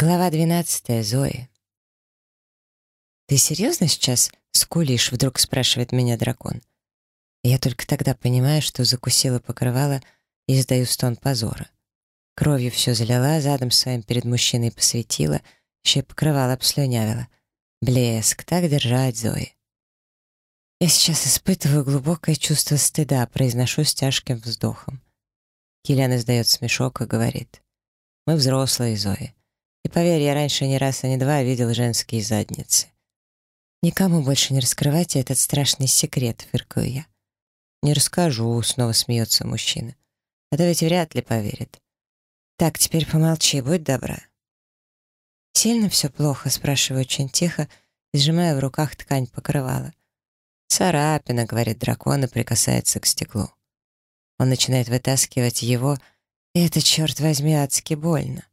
Глава 12. Зои. «Ты серьезно сейчас скулишь?» — вдруг спрашивает меня дракон. Я только тогда понимаю, что закусила покрывало и издаю стон позора. Кровью все залила, задом своим перед мужчиной посветила, еще и покрывало обслюнявила. Блеск, так держать, Зои. Я сейчас испытываю глубокое чувство стыда, произношу с тяжким вздохом. Киллиан издает смешок и говорит. «Мы взрослые, Зои. И поверь, я раньше ни раз, а не два видел женские задницы. Никому больше не раскрывайте этот страшный секрет, фыркаю я. Не расскажу, снова смеется мужчина. А то ведь вряд ли поверит. Так, теперь помолчи, будь добра. Сильно все плохо, спрашиваю очень тихо, сжимая в руках ткань покрывала. «Царапина», — говорит дракон и прикасается к стеклу. Он начинает вытаскивать его, и это, черт возьми, адски больно.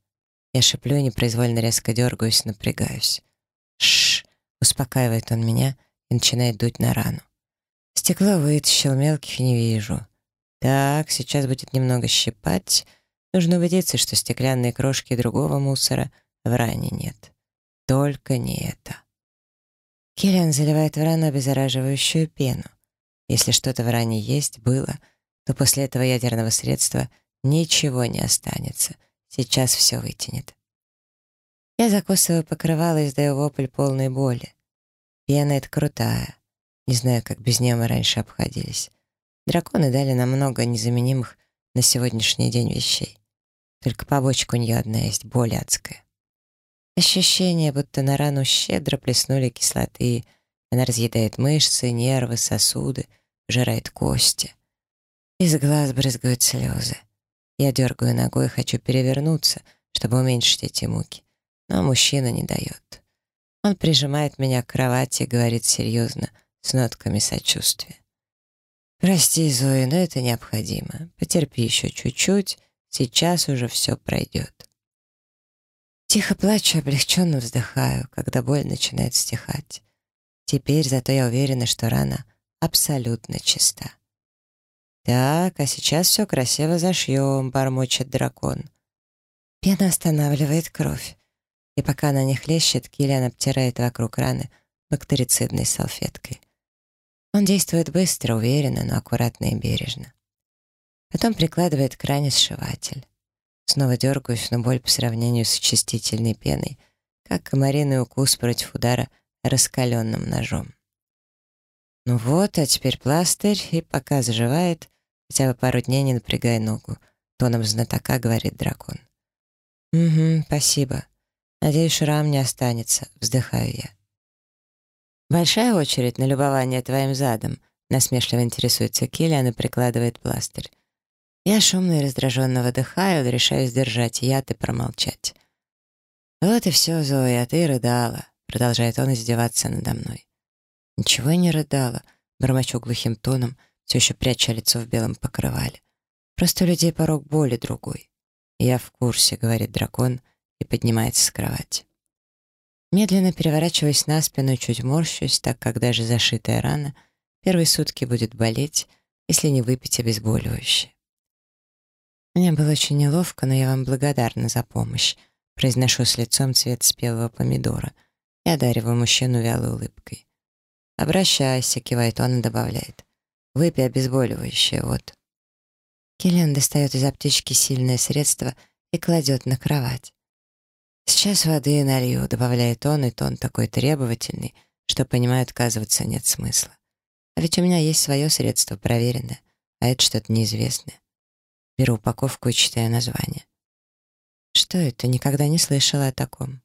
Я шеплю и непроизвольно резко дергаюсь, напрягаюсь. Шш! успокаивает он меня и начинает дуть на рану. Стекло вытащил, мелких не вижу. Так, сейчас будет немного щипать. Нужно убедиться, что стеклянные крошки другого мусора в ране нет. Только не это. Киллиан заливает в рану обеззараживающую пену. Если что-то в ране есть, было, то после этого ядерного средства ничего не останется — Сейчас все вытянет. Я закусываю покрывало и издаю вопль полной боли. Пена — это крутая. Не знаю, как без нее мы раньше обходились. Драконы дали нам много незаменимых на сегодняшний день вещей. Только побочка у нее одна есть, боль адская. Ощущение, будто на рану щедро плеснули кислоты, она разъедает мышцы, нервы, сосуды, жирает кости. Из глаз брызгают слезы. Я дергаю ногой хочу перевернуться, чтобы уменьшить эти муки. Но мужчина не дает. Он прижимает меня к кровати и говорит серьезно, с нотками сочувствия. «Прости, Зои, но это необходимо. Потерпи еще чуть-чуть, сейчас уже все пройдет». Тихо плачу, облегченно вздыхаю, когда боль начинает стихать. Теперь зато я уверена, что рана абсолютно чиста. «Так, а сейчас все красиво зашьем», — бормочет дракон. Пена останавливает кровь. И пока она не хлещет, Киллиан обтирает вокруг раны бактерицидной салфеткой. Он действует быстро, уверенно, но аккуратно и бережно. Потом прикладывает к ране сшиватель. Снова дергаюсь, но боль по сравнению с очистительной пеной, как комариный укус против удара раскаленным ножом. Ну вот, а теперь пластырь, и пока заживает, Хотя бы пару дней не напрягай ногу. Тоном знатока говорит дракон. «Угу, спасибо. Надеюсь, шрам не останется», — вздыхаю я. «Большая очередь на любование твоим задом», — насмешливо интересуется Киллиан и прикладывает пластырь. Я шумно и раздраженно выдыхаю, решаю сдержать яд и промолчать. «Вот и все, Зоя, а ты рыдала», — продолжает он издеваться надо мной. «Ничего я не рыдала», — бормочу глухим тоном, все еще пряча лицо в белом покрывале. Просто у людей порог боли другой. «Я в курсе», — говорит дракон и поднимается с кровати. Медленно переворачиваясь на спину чуть морщусь, так как даже зашитая рана первые сутки будет болеть, если не выпить обезболивающее. Мне было очень неловко, но я вам благодарна за помощь. Произношу с лицом цвет спелого помидора и одариваю мужчину вялой улыбкой. «Обращайся», — кивает он и добавляет. Выпей обезболивающее, вот». Киллиан достает из аптечки сильное средство и кладет на кровать. «Сейчас воды налью», — добавляет он, и тон такой требовательный, что, понимаю, отказываться нет смысла. А ведь у меня есть свое средство, проверенное, а это что-то неизвестное. Беру упаковку и читаю название. Что это? Никогда не слышала о таком.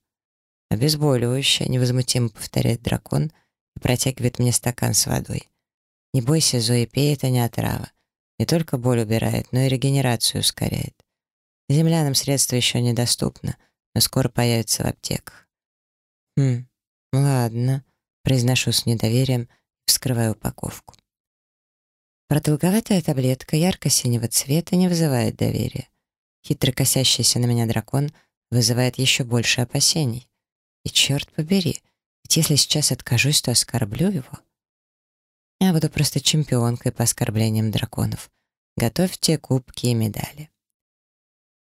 Обезболивающее, невозмутимо повторяет дракон и протягивает мне стакан с водой. Не бойся, Зои, пей, это не отрава. Не только боль убирает, но и регенерацию ускоряет. Землянам средства еще недоступно, но скоро появятся в аптеках. Хм, ладно, произношу с недоверием вскрываю упаковку. Продолговатая таблетка ярко-синего цвета не вызывает доверия. Хитро косящийся на меня дракон вызывает еще больше опасений. И черт побери, ведь если сейчас откажусь, то оскорблю его. Я буду просто чемпионкой по оскорблениям драконов. Готовьте кубки и медали.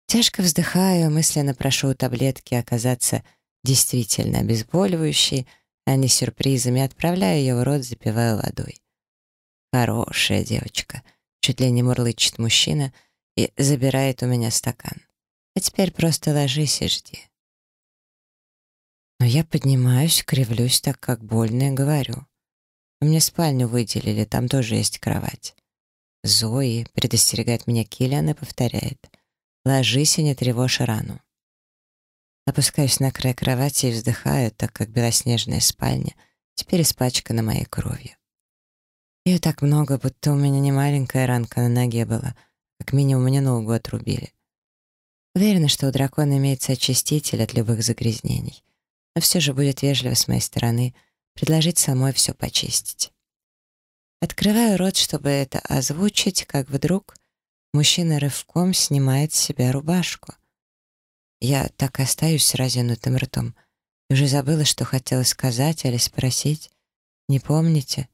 Тяжко вздыхаю, мысленно прошу у таблетки оказаться действительно обезболивающей, а не сюрпризами, отправляю ее в рот, запиваю водой. Хорошая девочка, чуть ли не мурлычет мужчина и забирает у меня стакан. А теперь просто ложись и жди. Но я поднимаюсь, кривлюсь так, как больно, и говорю. Мне спальню выделили, там тоже есть кровать. Зои предостерегает меня Киллиан и повторяет. Ложись и не тревожь рану. Опускаюсь на край кровати и вздыхаю, так как белоснежная спальня теперь испачкана моей кровью. Ее так много, будто у меня не маленькая ранка на ноге была, как минимум мне ногу отрубили. Уверена, что у дракона имеется очиститель от любых загрязнений, но все же будет вежливо с моей стороны предложить самой все почистить. Открываю рот, чтобы это озвучить, как вдруг мужчина рывком снимает с себя рубашку. Я так остаюсь с разинутым ртом. Уже забыла, что хотела сказать или спросить. Не помните?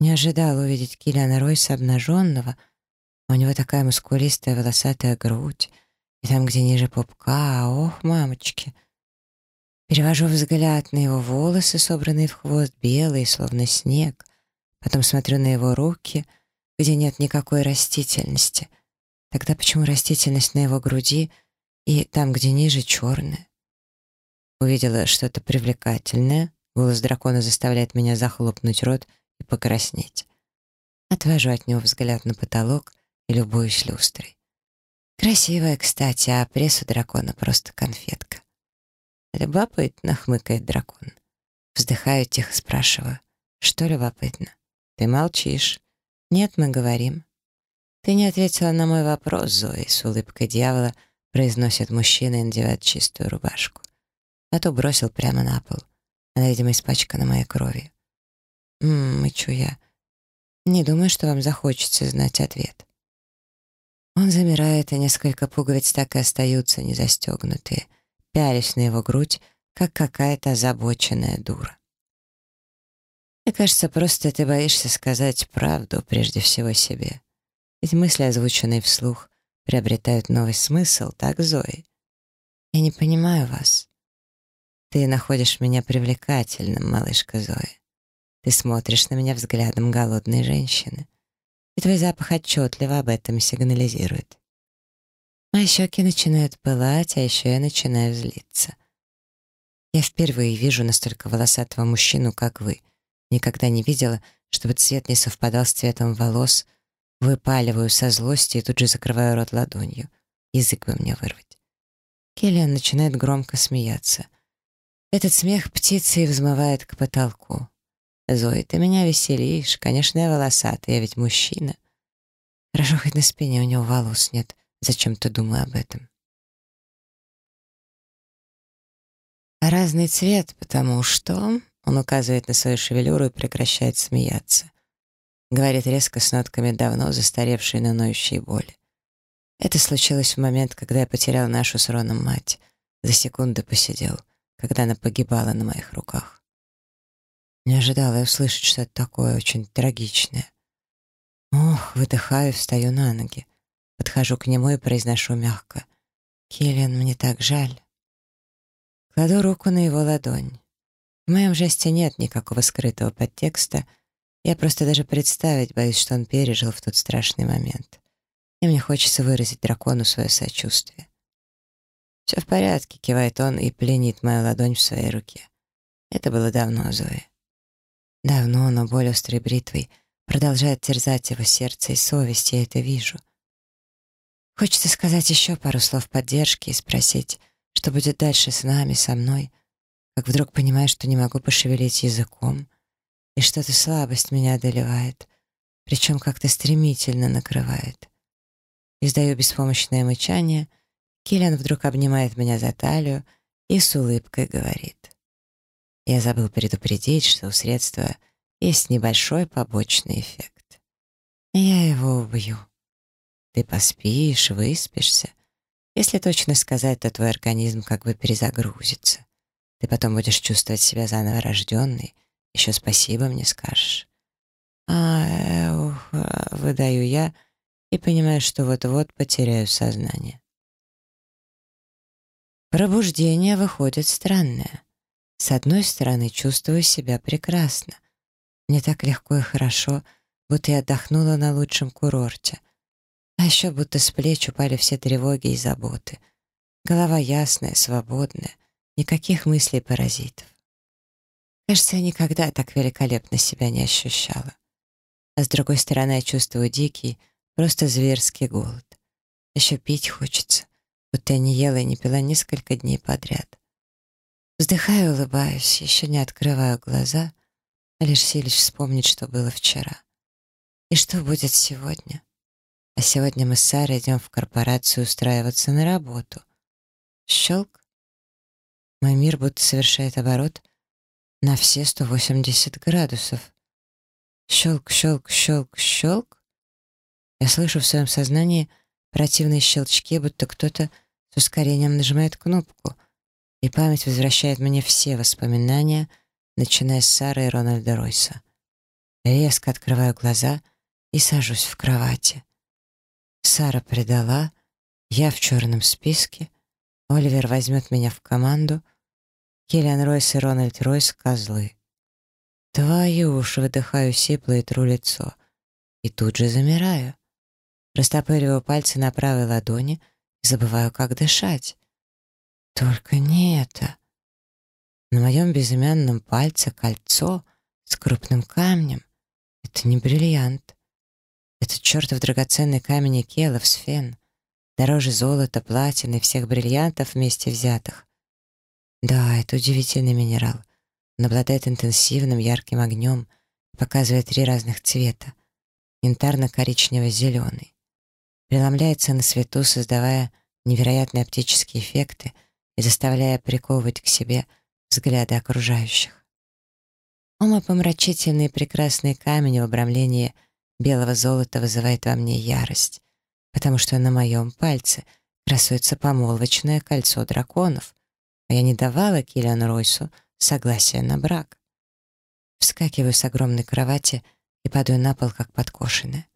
Не ожидала увидеть Киллиана Ройса обнаженного. У него такая мускулистая волосатая грудь. И там, где ниже пупка, ох, мамочки. Перевожу взгляд на его волосы, собранные в хвост, белые, словно снег. Потом смотрю на его руки, где нет никакой растительности. Тогда почему растительность на его груди и там, где ниже, черная? Увидела что-то привлекательное. Голос дракона заставляет меня захлопнуть рот и покраснеть. Отвожу от него взгляд на потолок и любуюсь люстрой. Красивая, кстати, а пресс у дракона просто конфетка. Любопытно, хмыкает дракон. Вздыхаю, тихо спрашиваю. Что любопытно? Ты молчишь. Нет, мы говорим. Ты не ответила на мой вопрос, Зои, с улыбкой дьявола произносит мужчина и надевает чистую рубашку. А то бросил прямо на пол. Она, видимо, испачкана моей кровью. «Ммм, мычу я. Не думаю, что вам захочется знать ответ». Он замирает, и несколько пуговиц так и остаются не застегнутые, пялись на его грудь, как какая-то озабоченная дура. Мне кажется, просто ты боишься сказать правду прежде всего себе. Ведь мысли, озвученные вслух, приобретают новый смысл, так, Зои? Я не понимаю вас. Ты находишь меня привлекательным, малышка Зои. Ты смотришь на меня взглядом голодной женщины. И твой запах отчетливо об этом сигнализирует. Мои щеки начинают пылать, а еще я начинаю злиться. Я впервые вижу настолько волосатого мужчину, как вы. Никогда не видела, чтобы цвет не совпадал с цветом волос. Выпаливаю со злости и тут же закрываю рот ладонью. Язык бы мне вырвать. Келлиан начинает громко смеяться. Этот смех птицей взмывает к потолку. Зои, ты меня веселишь. Конечно, я волосатый, я ведь мужчина. Хорошо, хоть на спине у него волос нет. Зачем-то думаю об этом. разный цвет, потому что... Он указывает на свою шевелюру и прекращает смеяться. Говорит резко с нотками давно застаревшей, но ноющей боли. Это случилось в момент, когда я потерял нашу с Роном мать. За секунду посидел, когда она погибала на моих руках. Не ожидала я услышать что-то такое очень трагичное. Ох, выдыхаю, встаю на ноги. Подхожу к нему и произношу мягко. «Киллиан, мне так жаль». Кладу руку на его ладонь. В моем жесте нет никакого скрытого подтекста. Я просто даже представить боюсь, что он пережил в тот страшный момент. И мне хочется выразить дракону свое сочувствие. «Все в порядке», — кивает он и пленит мою ладонь в своей руке. Это было давно, Зои. Давно, но боль острой бритвой продолжает терзать его сердце и совесть, я это вижу. Хочется сказать еще пару слов поддержки и спросить, что будет дальше с нами, со мной, как вдруг понимаю, что не могу пошевелить языком, и что-то слабость меня одолевает, причем как-то стремительно накрывает. Издаю беспомощное мычание, Киллиан вдруг обнимает меня за талию и с улыбкой говорит. Я забыл предупредить, что у средства есть небольшой побочный эффект. Я его убью. Ты поспишь, выспишься. Если точно сказать, то твой организм как бы перезагрузится. Ты потом будешь чувствовать себя заново рожденной. Еще спасибо мне скажешь. А, ух, выдаю я и понимаю, что вот-вот потеряю сознание. Пробуждение выходит странное. С одной стороны, чувствую себя прекрасно. Мне так легко и хорошо, будто я отдохнула на лучшем курорте. А еще будто с плеч упали все тревоги и заботы. Голова ясная, свободная, никаких мыслей-паразитов. Кажется, я никогда так великолепно себя не ощущала. А с другой стороны, я чувствую дикий, просто зверский голод. Еще пить хочется, будто я не ела и не пила несколько дней подряд. Вздыхаю, улыбаюсь, еще не открываю глаза, а лишь силюсь вспомнить, что было вчера. И что будет сегодня. А сегодня мы с Сарой идем в корпорацию устраиваться на работу. Щелк. Мой мир будто совершает оборот на все 180 градусов. Щелк, щелк, щелк, щелк. Я слышу в своем сознании противные щелчки, будто кто-то с ускорением нажимает кнопку — и память возвращает мне все воспоминания, начиная с Сары и Рональда Ройса. Резко открываю глаза и сажусь в кровати. Сара предала, я в черном списке, Оливер возьмет меня в команду, Киллиан Ройс и Рональд Ройс — козлы. Твою уж, выдыхаю сипло и тру лицо. И тут же замираю. Растопыриваю пальцы на правой ладони и забываю, как дышать. Только не это. На моем безымянном пальце кольцо с крупным камнем. Это не бриллиант. Это чертов драгоценный камень Икелов сфен. Дороже золота, платины, всех бриллиантов вместе взятых. Да, это удивительный минерал. Он обладает интенсивным ярким огнем, показывает три разных цвета. Янтарно-коричнево-зеленый. Преломляется на свету, создавая невероятные оптические эффекты — и заставляя приковывать к себе взгляды окружающих. Умопомрачительный прекрасный камень в обрамлении белого золота вызывает во мне ярость, потому что на моем пальце красуется помолвочное кольцо драконов, а я не давала Киллиану Ройсу согласия на брак. Вскакиваю с огромной кровати и падаю на пол, как подкошенная.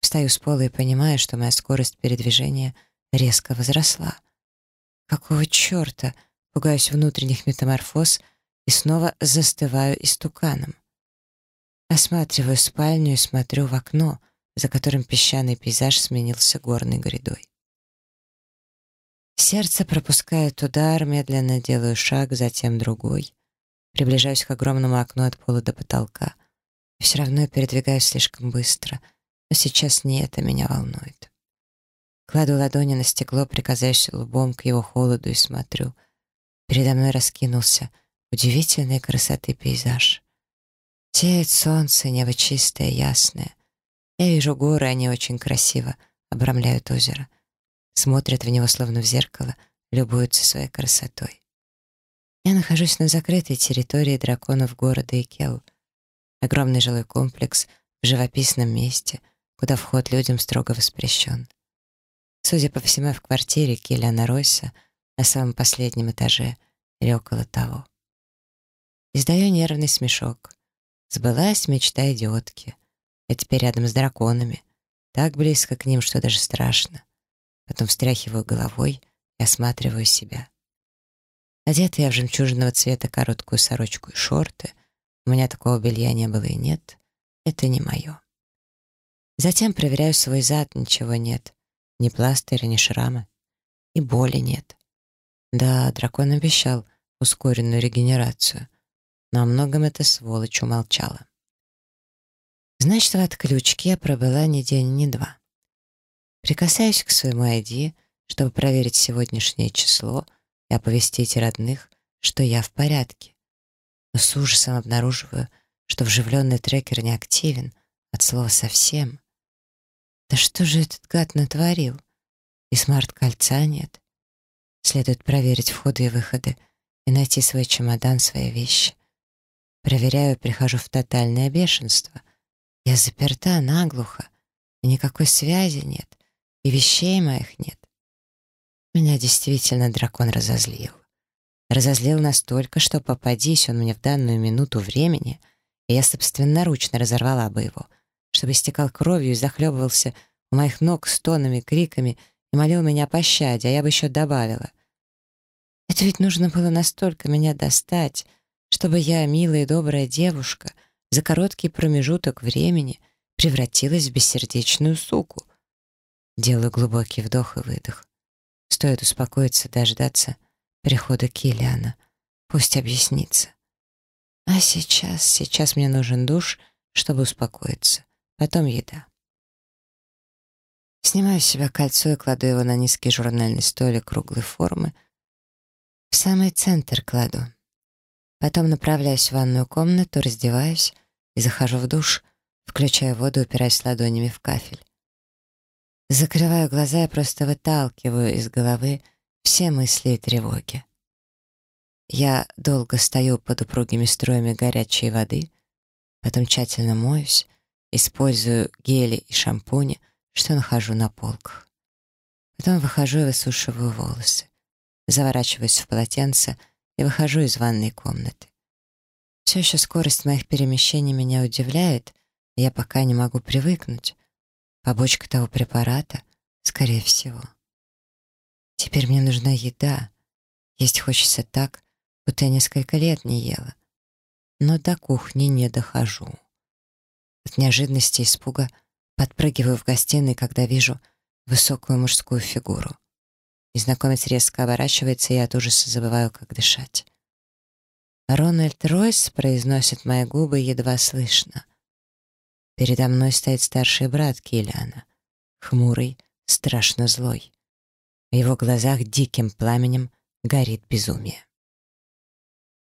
Встаю с пола и понимаю, что моя скорость передвижения резко возросла — Какого черта? Пугаюсь внутренних метаморфоз и снова застываю истуканом. Осматриваю спальню и смотрю в окно, за которым песчаный пейзаж сменился горной грядой. Сердце пропускает удар, медленно делаю шаг, затем другой. Приближаюсь к огромному окну от пола до потолка. все равно я передвигаюсь слишком быстро, но сейчас не это меня волнует. Кладу ладони на стекло, прикасаюсь лбом к его холоду и смотрю. Передо мной раскинулся удивительной красоты пейзаж. Сеет солнце, небо чистое, ясное. Я вижу горы, они очень красиво обрамляют озеро. Смотрят в него словно в зеркало, любуются своей красотой. Я нахожусь на закрытой территории драконов города Икел. Огромный жилой комплекс в живописном месте, куда вход людям строго воспрещен. Судя по всему, в квартире Киллиана Ройса на самом последнем этаже или около того. Издаю нервный смешок. Сбылась мечта идиотки. Я теперь рядом с драконами. Так близко к ним, что даже страшно. Потом встряхиваю головой и осматриваю себя. Одета я в жемчужного цвета короткую сорочку и шорты. У меня такого белья не было и нет. Это не мое. Затем проверяю свой зад, ничего нет. Ни пластыря, ни шрама. И боли нет. Да, дракон обещал ускоренную регенерацию. Но о многом эта сволочь умолчала. Значит, в отключке я пробыла ни день, ни два. Прикасаюсь к своему ID, чтобы проверить сегодняшнее число и оповестить родных, что я в порядке. Но с ужасом обнаруживаю, что вживленный трекер не активен, от слова совсем. Да что же этот гад натворил? И смарт-кольца нет. Следует проверить входы и выходы и найти свой чемодан, свои вещи. Проверяю, прихожу в тотальное бешенство. Я заперта наглухо, и никакой связи нет, и вещей моих нет. Меня действительно дракон разозлил. Разозлил настолько, что попадись он мне в данную минуту времени, и я собственноручно разорвала бы его — чтобы истекал кровью и захлебывался у моих ног стонами, криками и молил меня о пощаде, а я бы еще добавила. Это ведь нужно было настолько меня достать, чтобы я, милая и добрая девушка, за короткий промежуток времени превратилась в бессердечную суку. Делаю глубокий вдох и выдох. Стоит успокоиться, дождаться прихода Киллиана. Пусть объяснится. А сейчас, сейчас мне нужен душ, чтобы успокоиться. Потом еда. Снимаю с себя кольцо и кладу его на низкий журнальный столик круглой формы. В самый центр кладу. Потом направляюсь в ванную комнату, раздеваюсь и захожу в душ, включаю воду, упираясь ладонями в кафель. Закрываю глаза и просто выталкиваю из головы все мысли и тревоги. Я долго стою под упругими струями горячей воды, потом тщательно моюсь, использую гели и шампуни, что нахожу на полках. Потом выхожу и высушиваю волосы, заворачиваюсь в полотенце и выхожу из ванной комнаты. Все еще скорость моих перемещений меня удивляет, и я пока не могу привыкнуть. Побочка того препарата, скорее всего. Теперь мне нужна еда. Есть хочется так, будто я несколько лет не ела. Но до кухни не дохожу. От неожиданности и испуга подпрыгиваю в гостиной, когда вижу высокую мужскую фигуру. Незнакомец резко оборачивается, и я от ужаса забываю, как дышать. Рональд Ройс произносит мои губы едва слышно. Передо мной стоит старший брат Киллиана, хмурый, страшно злой. В его глазах диким пламенем горит безумие.